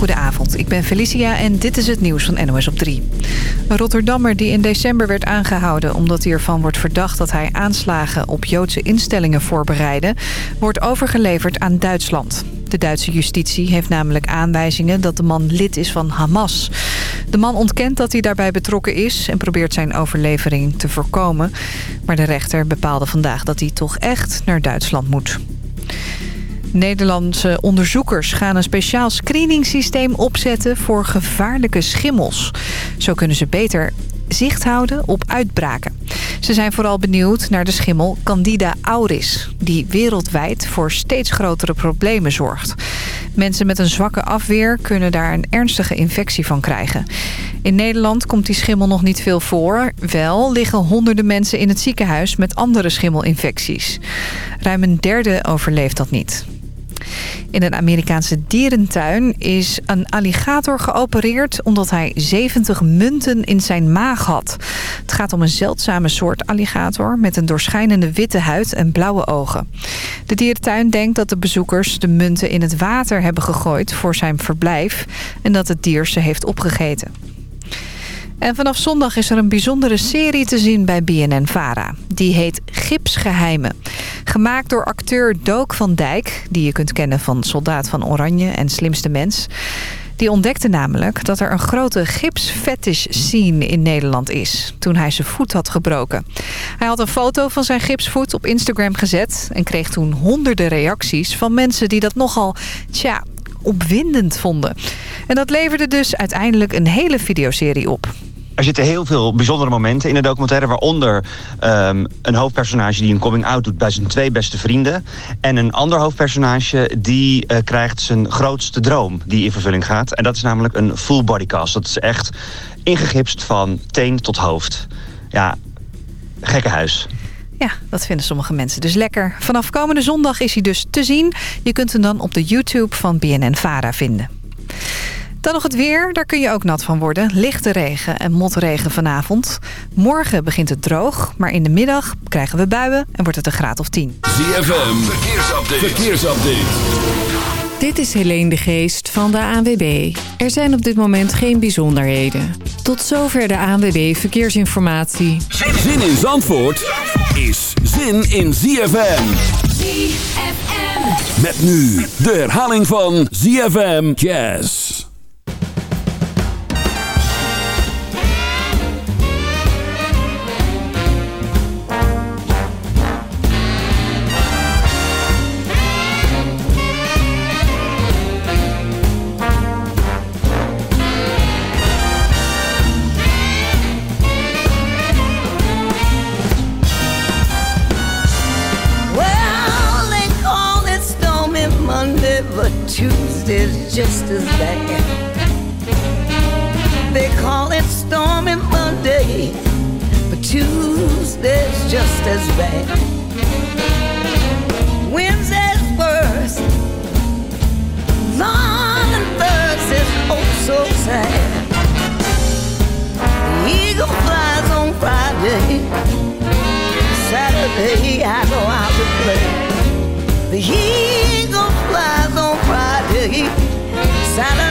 Goedenavond, ik ben Felicia en dit is het nieuws van NOS op 3. Een Rotterdammer die in december werd aangehouden... omdat hij ervan wordt verdacht dat hij aanslagen op Joodse instellingen voorbereidde... wordt overgeleverd aan Duitsland. De Duitse justitie heeft namelijk aanwijzingen dat de man lid is van Hamas. De man ontkent dat hij daarbij betrokken is... en probeert zijn overlevering te voorkomen. Maar de rechter bepaalde vandaag dat hij toch echt naar Duitsland moet. Nederlandse onderzoekers gaan een speciaal screeningsysteem opzetten voor gevaarlijke schimmels. Zo kunnen ze beter zicht houden op uitbraken. Ze zijn vooral benieuwd naar de schimmel Candida auris... die wereldwijd voor steeds grotere problemen zorgt. Mensen met een zwakke afweer kunnen daar een ernstige infectie van krijgen. In Nederland komt die schimmel nog niet veel voor. Wel liggen honderden mensen in het ziekenhuis met andere schimmelinfecties. Ruim een derde overleeft dat niet. In een Amerikaanse dierentuin is een alligator geopereerd... omdat hij 70 munten in zijn maag had. Het gaat om een zeldzame soort alligator... met een doorschijnende witte huid en blauwe ogen. De dierentuin denkt dat de bezoekers de munten in het water hebben gegooid... voor zijn verblijf en dat het dier ze heeft opgegeten. En vanaf zondag is er een bijzondere serie te zien bij BNN-VARA. Die heet Gipsgeheimen. Gemaakt door acteur Dook van Dijk... die je kunt kennen van Soldaat van Oranje en Slimste Mens... Die ontdekte namelijk dat er een grote gipsfetish scene in Nederland is... toen hij zijn voet had gebroken. Hij had een foto van zijn gipsvoet op Instagram gezet... en kreeg toen honderden reacties van mensen die dat nogal... tja, opwindend vonden. En dat leverde dus uiteindelijk een hele videoserie op. Er zitten heel veel bijzondere momenten in de documentaire... waaronder um, een hoofdpersonage die een coming-out doet bij zijn twee beste vrienden... en een ander hoofdpersonage die uh, krijgt zijn grootste droom die in vervulling gaat. En dat is namelijk een full body cast. Dat is echt ingegipst van teen tot hoofd. Ja, gekke huis. Ja, dat vinden sommige mensen dus lekker. Vanaf komende zondag is hij dus te zien. Je kunt hem dan op de YouTube van BNN-VARA vinden. Dan nog het weer, daar kun je ook nat van worden. Lichte regen en motregen vanavond. Morgen begint het droog, maar in de middag krijgen we buien en wordt het een graad of 10. ZFM, verkeersupdate. verkeersupdate. Dit is Helene de Geest van de ANWB. Er zijn op dit moment geen bijzonderheden. Tot zover de ANWB Verkeersinformatie. Zin in Zandvoort is zin in ZFM. ZFM. Met nu de herhaling van ZFM Jazz. Just as bad. They call it stormy Monday, but Tuesday's just as bad. Wednesday's worse. Long and Thursday's oh so sad. The eagle flies on Friday. Saturday I go out to play. The salad.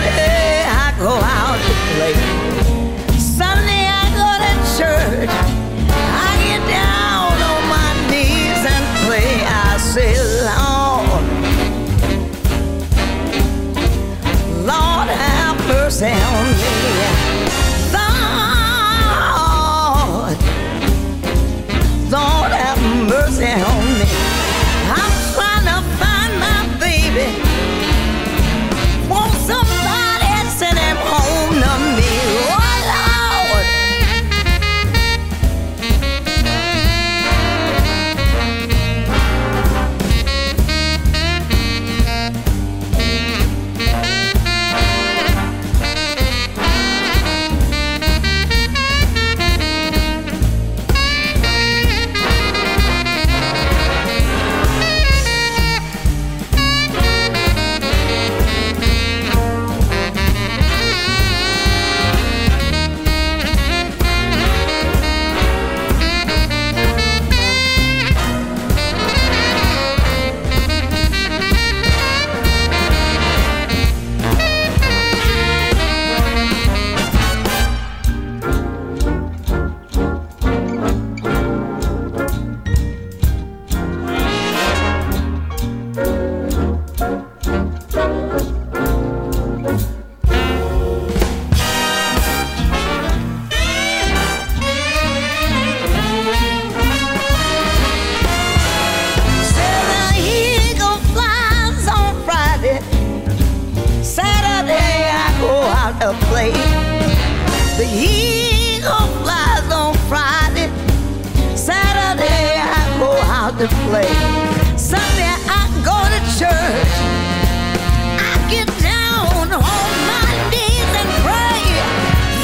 To play. Sunday I go to church. I get down on my knees and pray.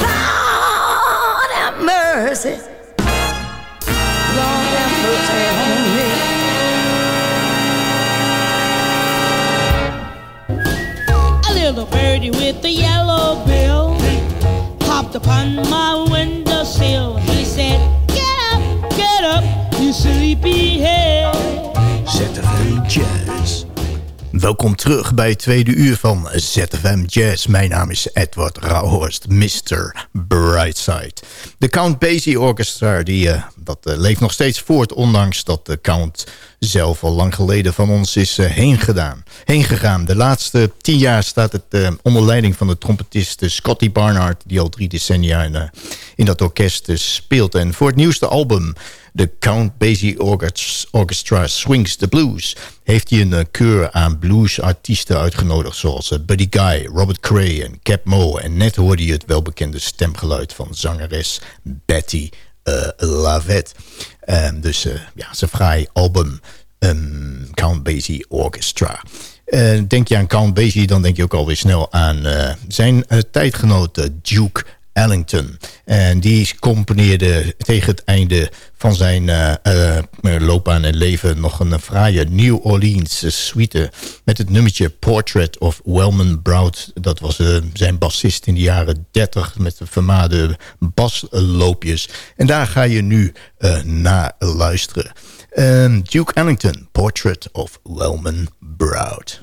Lord have mercy. Lord have mercy on me. A little birdie with a yellow bill hopped upon my windowsill. He said, sleepy. ZFM Jazz. Welkom terug bij het tweede uur van ZFM Jazz. Mijn naam is Edward Rauhorst, Mr. Brightside. De Count Basie Orchestra die, uh, dat uh, leeft nog steeds voort... ondanks dat de Count zelf al lang geleden van ons is uh, heen, gedaan, heen gegaan. De laatste tien jaar staat het onder leiding van de trompetist Scotty Barnard... die al drie decennia in, in dat orkest speelt. En voor het nieuwste album de Count Basie Orchestra Swings the Blues... heeft hij een uh, keur aan bluesartiesten uitgenodigd... zoals uh, Buddy Guy, Robert Cray en Cap Moe. En net hoorde je het welbekende stemgeluid van zangeres Betty uh, Lavette. Um, dus ja, zijn fraai album um, Count Basie Orchestra... denk je aan Count Basie, dan denk je ook alweer snel aan zijn tijdgenoot Duke Ellington. En die componeerde tegen het einde van zijn uh, uh, loopbaan en leven... nog een fraaie New Orleans suite... met het nummertje Portrait of Wellman Broud. Dat was uh, zijn bassist in de jaren 30 met de vermaarde basloopjes. En daar ga je nu naar luisteren. Duke Ellington, Portrait of Wellman Broud.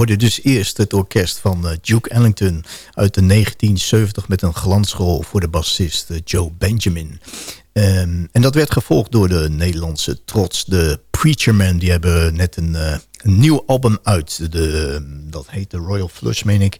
Hoorde dus eerst het orkest van uh, Duke Ellington uit de 1970 met een glansrol voor de bassist uh, Joe Benjamin. Um, en dat werd gevolgd door de Nederlandse trots, de Preacher Man. Die hebben net een, uh, een nieuw album uit. De, dat heet de Royal Flush, meen ik.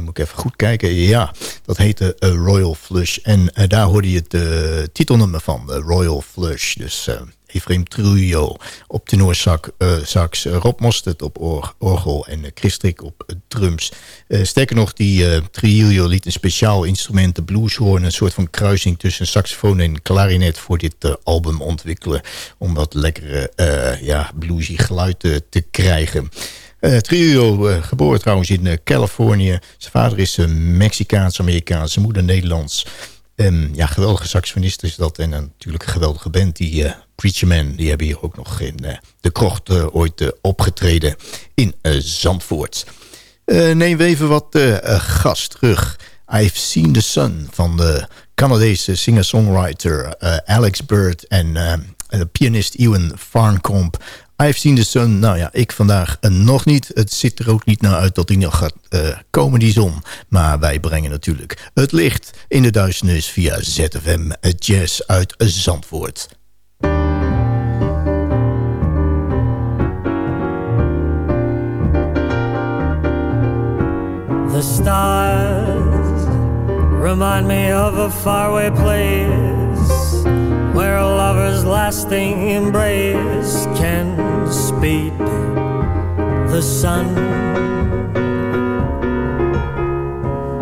Moet ik even goed kijken. Ja, dat heette Royal Flush. En daar hoorde je het titelnummer van, Royal Flush. Dus Efraim Trujillo op tenorsax, uh, sax, Rob Mostert op orgel en uh, Christrik op drums. sterker nog, die Trujillo liet een speciaal instrument, de blueshorn, een soort van kruising tussen saxofoon en klarinet voor dit album ontwikkelen. Om dat lekkere, ja, bluesy geluid te krijgen. Uh, Trio, geboren trouwens in Californië. Zijn vader is Mexicaans-Amerikaans, zijn moeder Nederlands. Um, ja, geweldige saxofonist is dat. En natuurlijk een geweldige band, die uh, Preacher Man. Die hebben hier ook nog in uh, de krocht uh, ooit opgetreden in Zandvoort. neem even wat gas terug. I've Seen the Sun van de Canadese singer-songwriter Alex Bird... en de pianist Ewan Farncombe I've seen the sun. Nou ja, ik vandaag uh, nog niet. Het ziet er ook niet naar uit dat hij nog gaat uh, komen, die zon. Maar wij brengen natuurlijk het licht in de duisternis via ZFM Jazz uit Zandvoort. The stars remind me of a faraway place where a lover's lasting embrace can speed the sun.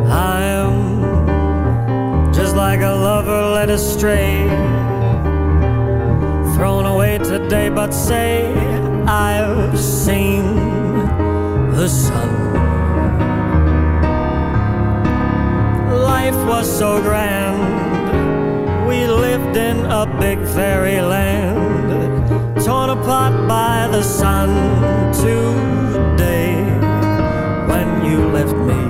I am just like a lover led astray, thrown away today, but say I've seen the sun. Life was so grand we lived in a big fairyland, torn apart by the sun today when you left me.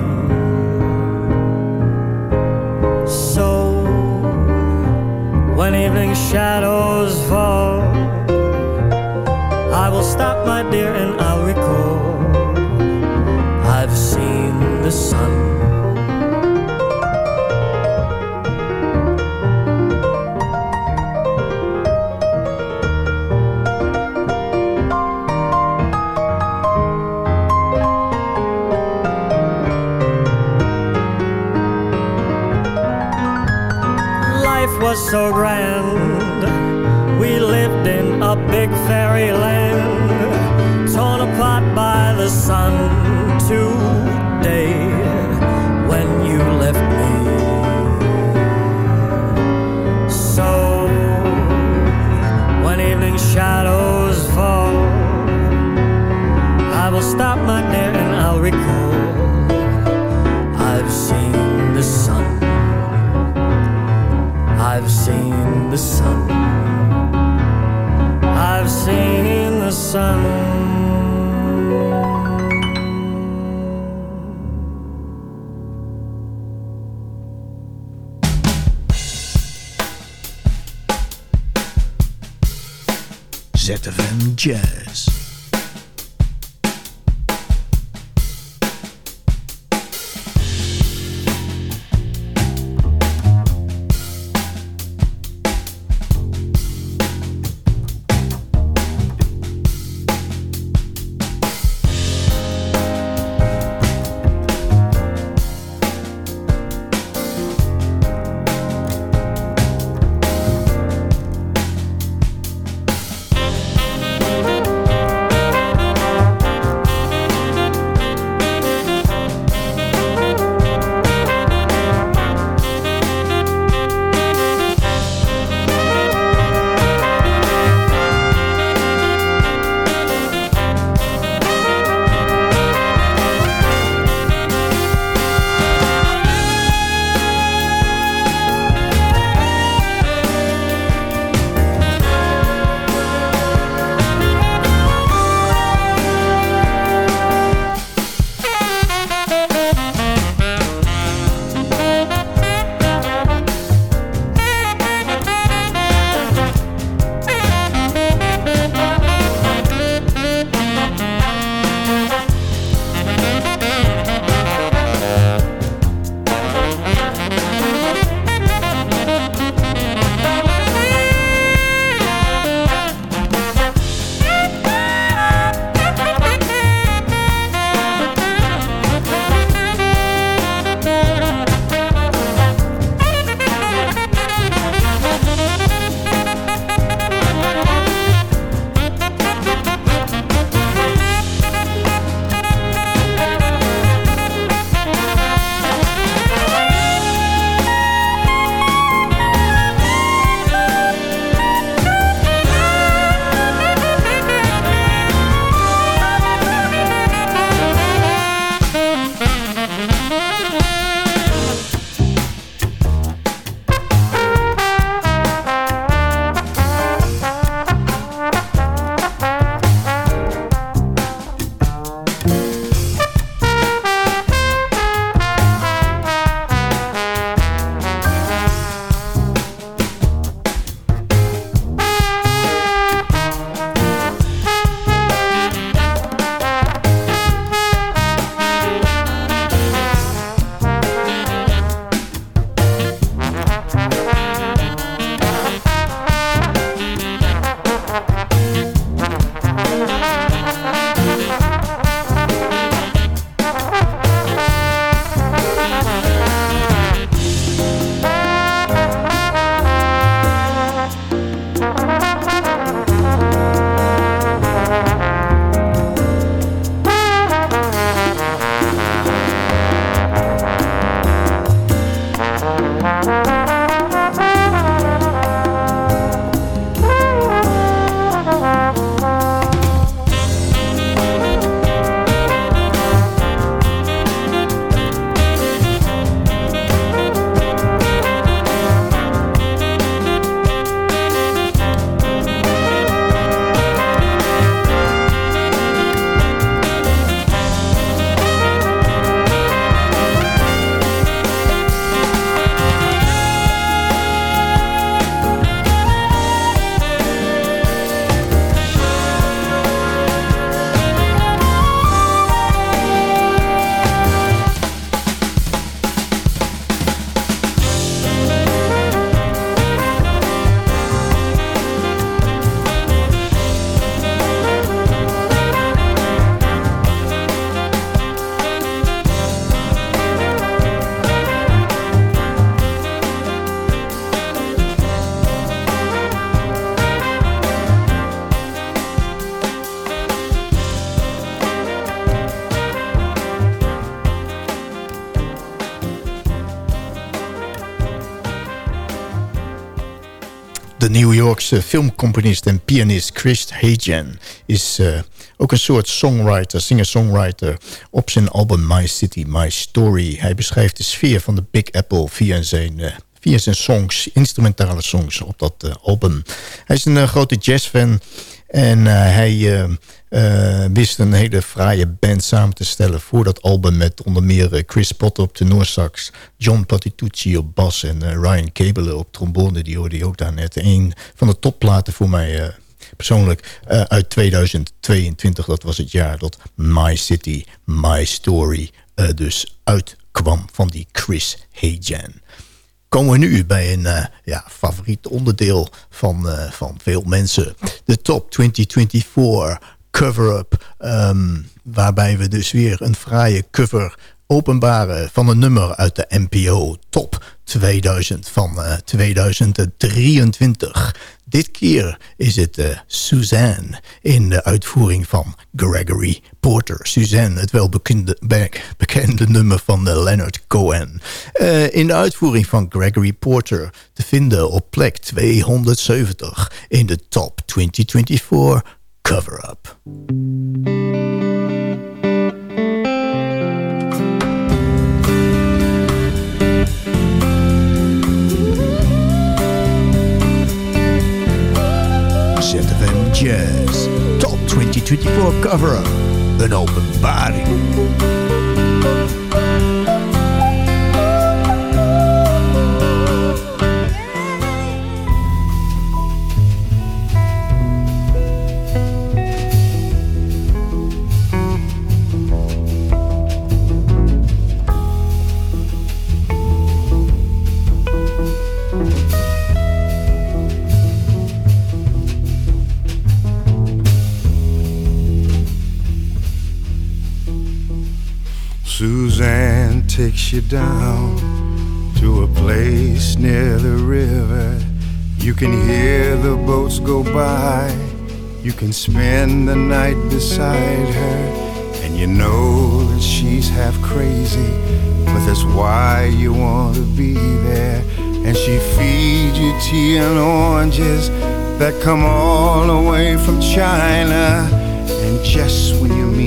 So, when evening shadows fall, I will stop, my dear, and I'll recall I've seen the sun. New Yorkse filmcomponist en pianist Chris Hagen is uh, ook een soort songwriter, singer-songwriter op zijn album My City, My Story. Hij beschrijft de sfeer van de Big Apple via zijn, uh, via zijn songs, instrumentale songs op dat uh, album. Hij is een grote jazzfan en hij uh, wist een hele fraaie band samen te stellen voor dat album... met onder meer Chris Potter op tenorsax, John Patitucci op bas... en Ryan Cable op trombone, die hoorde je ook daar net. Een van de topplaten voor mij persoonlijk uit 2022. Dat was het jaar dat My City, My Story dus uitkwam van die Chris Hajan komen we nu bij een uh, ja, favoriet onderdeel van, uh, van veel mensen. De Top 2024 cover-up. Um, waarbij we dus weer een fraaie cover openbaren van een nummer uit de NPO Top 2000 van uh, 2023. Dit keer is het uh, Suzanne in de uitvoering van Gregory Porter. Suzanne, het welbekende bekende nummer van uh, Leonard Cohen. Uh, in de uitvoering van Gregory Porter te vinden op plek 270 in de Top 2024 cover 24 cover up, an open body. Takes you down to a place near the river. You can hear the boats go by. You can spend the night beside her. And you know that she's half crazy, but that's why you want to be there. And she feeds you tea and oranges that come all the way from China. And just when you her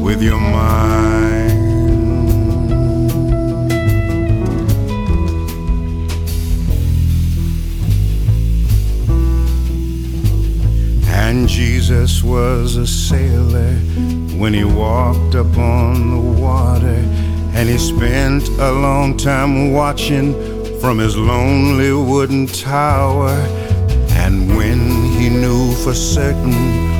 with your mind. And Jesus was a sailor when he walked upon the water, and he spent a long time watching from his lonely wooden tower. And when he knew for certain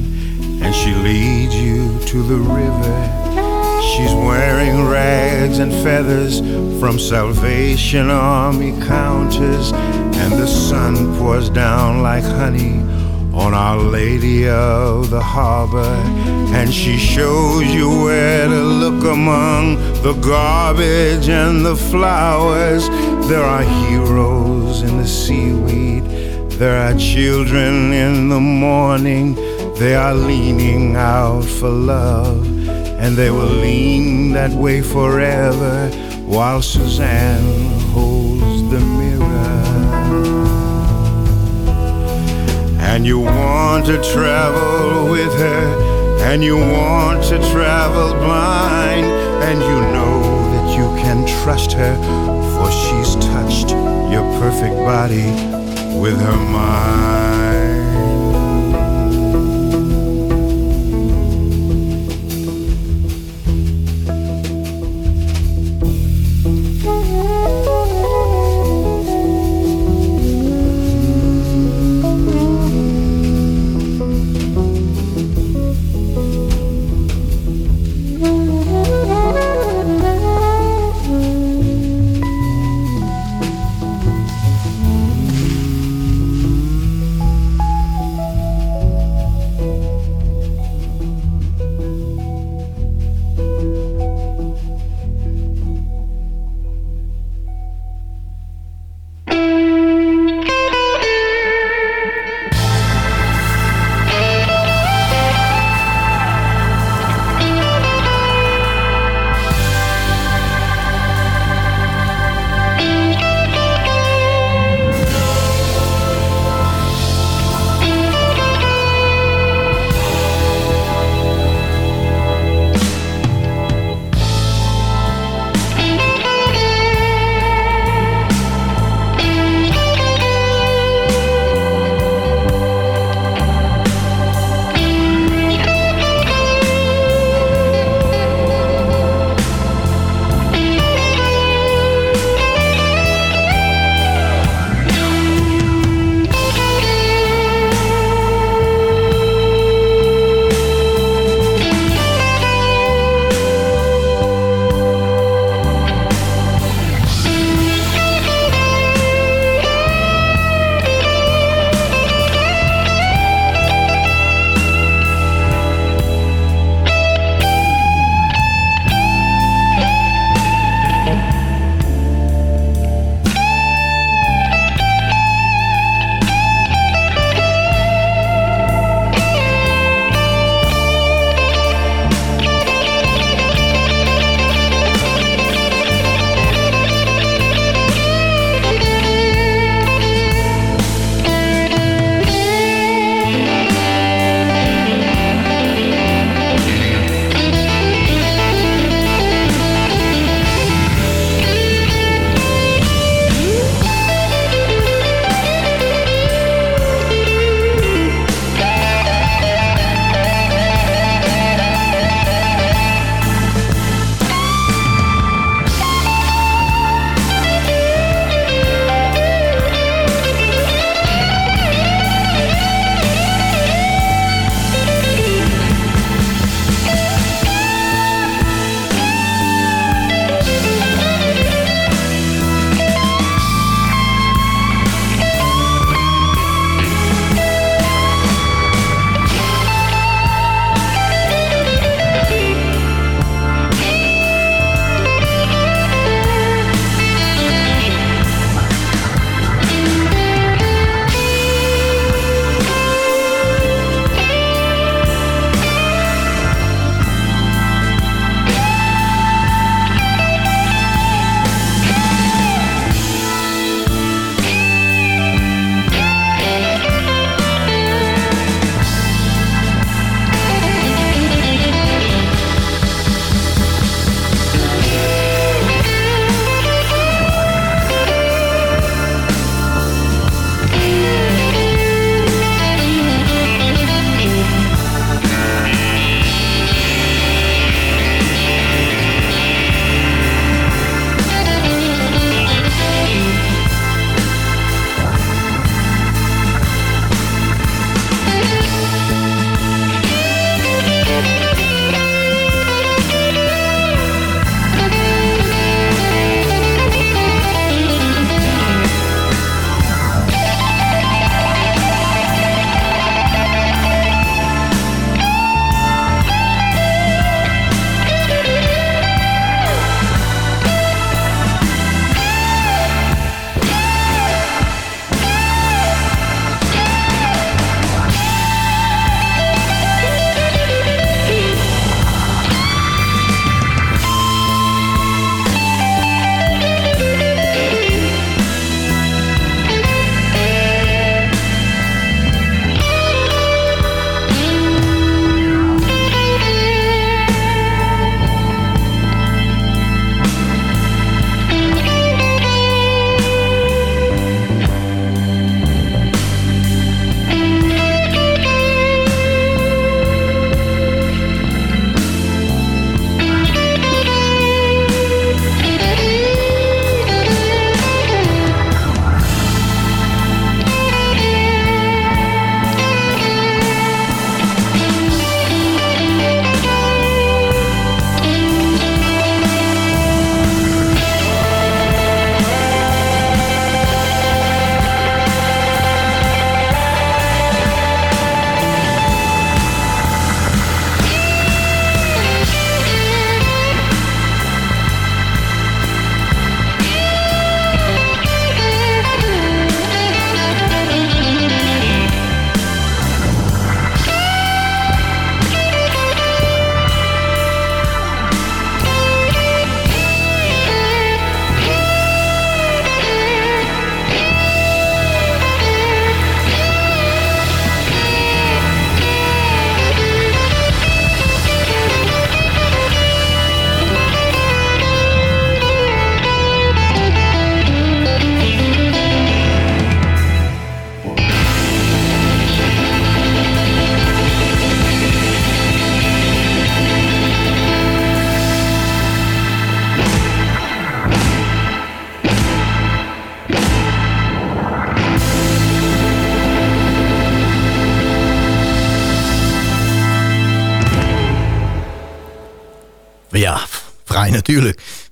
and she leads you to the river. She's wearing rags and feathers from Salvation Army counters, and the sun pours down like honey on Our Lady of the Harbor, and she shows you where to look among the garbage and the flowers. There are heroes in the seaweed There are children in the morning, they are leaning out for love, and they will lean that way forever while Suzanne holds the mirror. And you want to travel with her, and you want to travel blind, and you know that you can trust her, for she's touched your perfect body with her mind.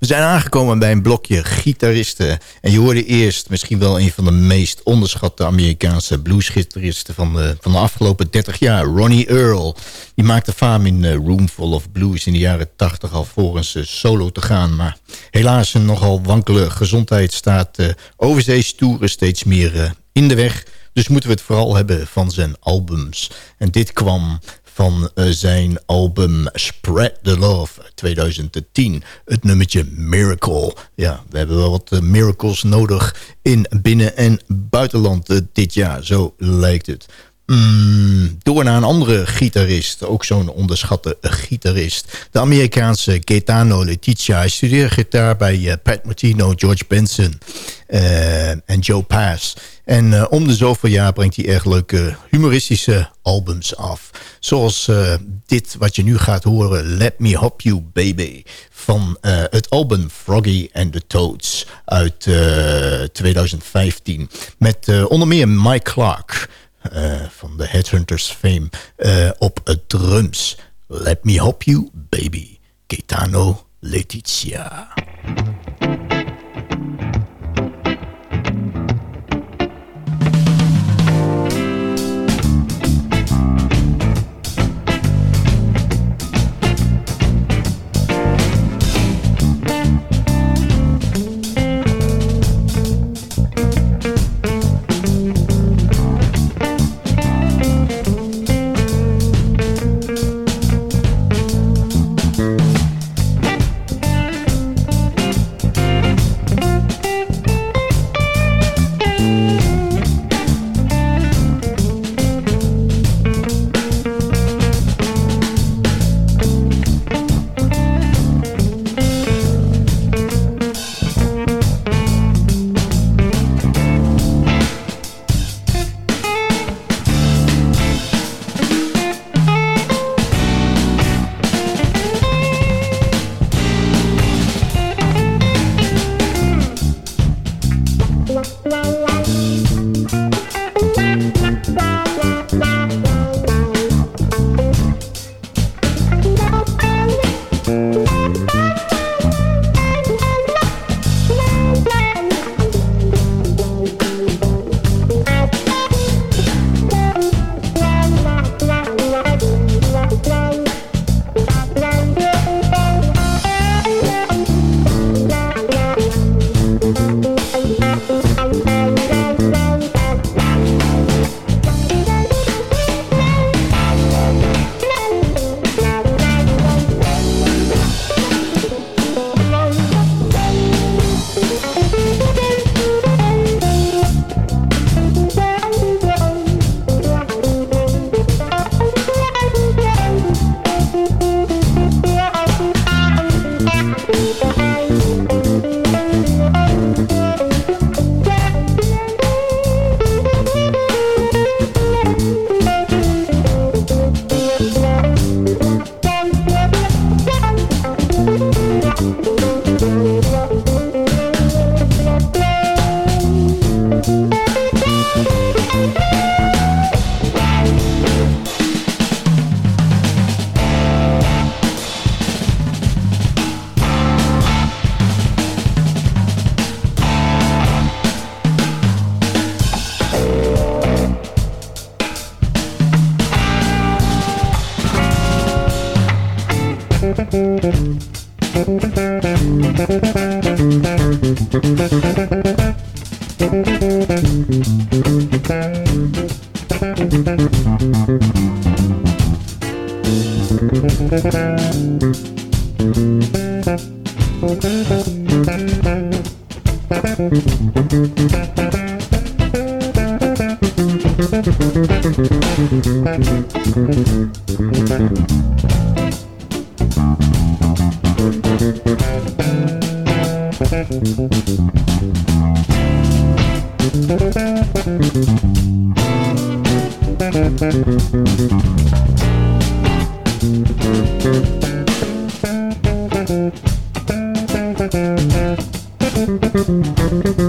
Zijn aangekomen bij een blokje gitaristen. En je hoorde eerst misschien wel een van de meest onderschatte Amerikaanse bluesgitaristen van de, van de afgelopen 30 jaar. Ronnie Earl. Die maakte faam in uh, Room Full of Blues in de jaren 80 alvorens uh, solo te gaan. Maar helaas een nogal wankele gezondheid staat uh, overzeestoeren steeds meer in de weg. Dus moeten we het vooral hebben van zijn albums. En dit kwam van uh, zijn album Spread the Love 2010. Het nummertje Miracle. Ja, we hebben wel wat uh, miracles nodig in binnen- en buitenland uh, dit jaar. Zo lijkt het. Mm, door naar een andere gitarist. Ook zo'n onderschatte gitarist. De Amerikaanse Gaetano Letizia. Hij studeerde gitaar bij Pat Martino, George Benson en Joe Pass. En uh, om de zoveel jaar brengt hij erg leuke humoristische albums af. Zoals dit wat je nu gaat horen, Let Me Hop You Baby. Van het album Froggy and the Toads uit 2015. Met onder meer Mike Clark Eh, van de Headhunters fame eh, op drums. Let Me help You Baby. Gaetano Letizia.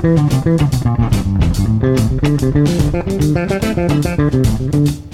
Thank you.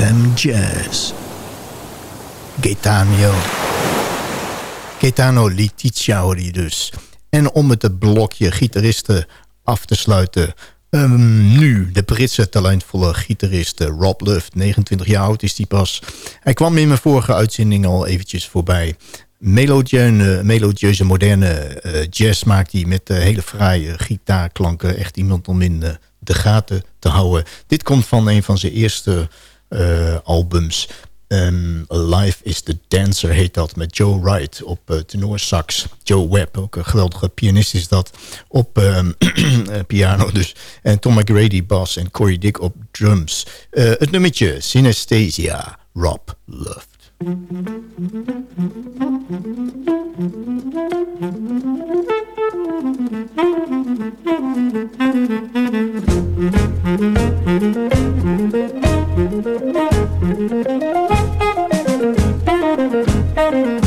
ZFM Jazz. Gaetano. Gaetano Letizia hoor dus. En om het blokje gitaristen af te sluiten... Um, nu de Britse talentvolle gitarist Rob Luft. 29 jaar oud is hij pas. Hij kwam in mijn vorige uitzending al eventjes voorbij. Melodieuze, melodieuze moderne uh, jazz maakt hij met hele fraaie gitaarklanken. Echt iemand om in de gaten te houden. Dit komt van een van zijn eerste eh, albums. Um, Live is the Dancer heet dat, met Joe Wright op uh, tenorsax. Joe Webb, ook een geweldige pianist is dat, op ehm, eh, piano dus. En Tom McGrady bas en Cory Dick op drums. Het nummertje Synesthesia, Rob Love. Thank you.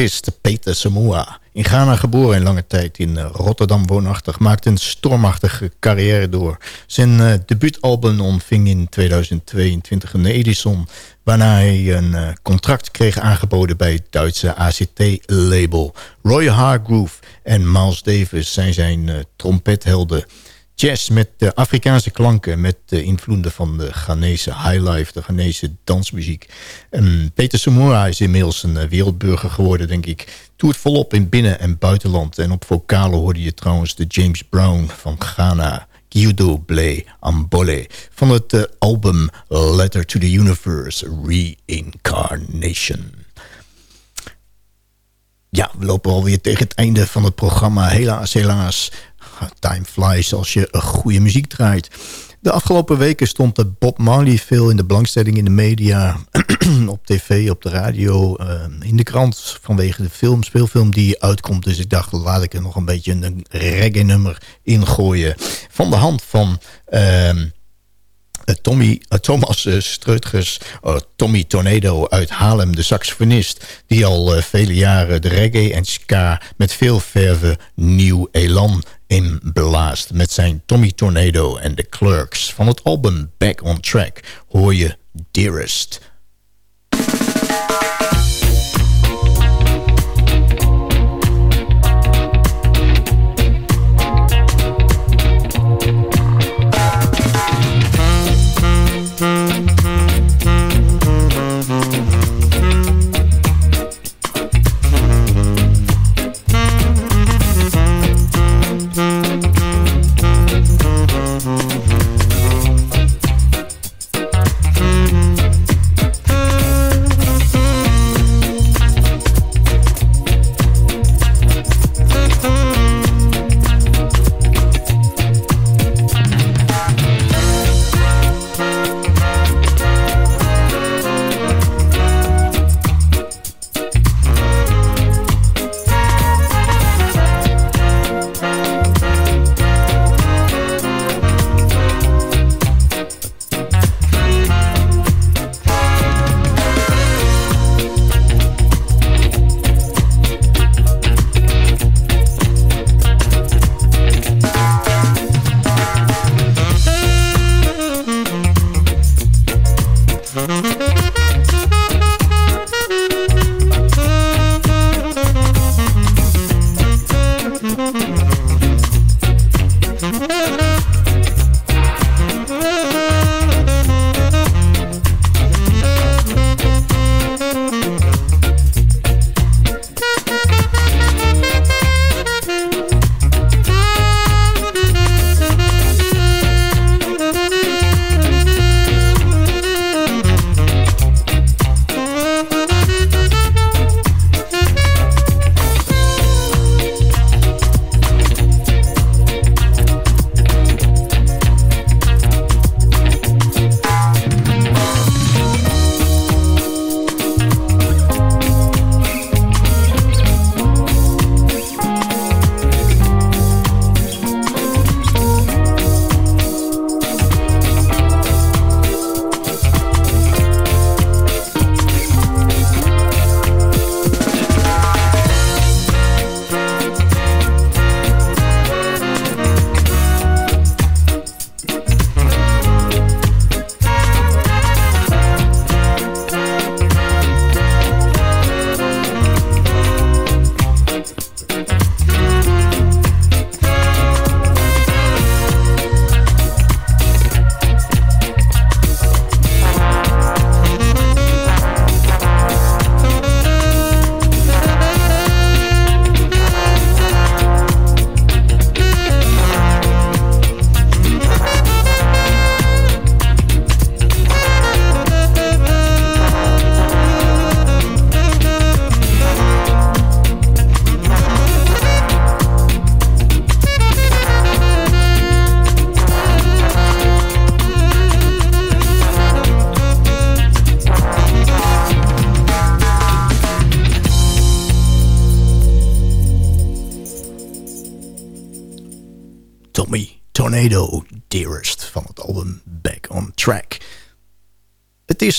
Trompetist Peter Samoa. In Ghana geboren en lange tijd in eh, Rotterdam woonachtig. Maakte een stormachtige carrière door. Zijn eh, debuutalbum ontving in 2022 een Edison. Waarna hij een eh, contract kreeg aangeboden bij het Duitse ACT-label. Roy Hargrove en Miles Davis zijn zijn trompethelden. Jazz met de Afrikaanse klanken, met de invloeden van de Ghanese highlife, de Ghanese dansmuziek. Peter Samura is inmiddels een eh, wereldburger geworden, denk ik. Toert volop in binnen- en buitenland. En op vocalen hoorde je trouwens de James Brown van Ghana. Guido Blay Ambole van het eh, album Letter to the Universe Reincarnation. Ja, we lopen alweer tegen het einde van het programma. Helaas, helaas. Time flies als je goede muziek draait. De afgelopen weken stond de Bob Marley veel in de belangstelling in de media, op tv, op de radio, eh, in de krant vanwege de film, speelfilm die uitkomt. Dus ik dacht, laat ik er nog een beetje een reggae nummer ingooien. Van de hand van ehm, eh, Tommy, eh, Thomas uh, Streutgers, uh, Tommy Tornado uit Haarlem, de saxofonist... die al vele jaren de reggae en ska met veel verve nieuw elan inblaast. Met zijn Tommy Tornado en de Clerks. Van het album Back on Track hoor je Dearest...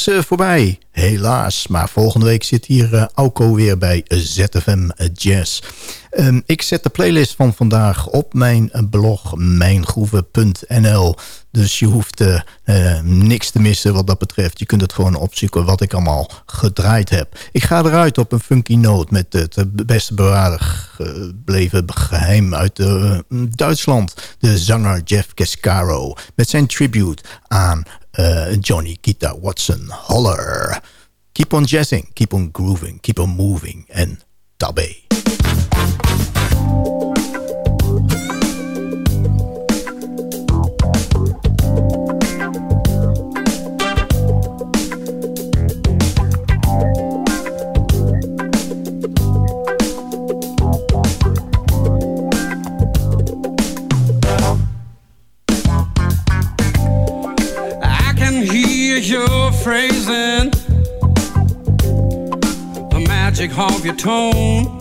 uh, voorbij, helaas. Maar volgende week zit hier uh, Auko weer bij ZFM Jazz. Um, ik zet de playlist van vandaag op mijn blog mijngroeven.nl. Dus je hoeft niks te missen wat dat betreft. Je kunt het gewoon opzoeken wat ik allemaal gedraaid heb. Ik ga eruit op een funky note met het beste bewaarder gebleven geheim uit Duitsland. De zanger Jeff Cascaro met zijn tribute aan uh, Johnny Guitar Watson Holler. Keep on jazzing, keep on grooving, keep on moving en tabé. Your tone,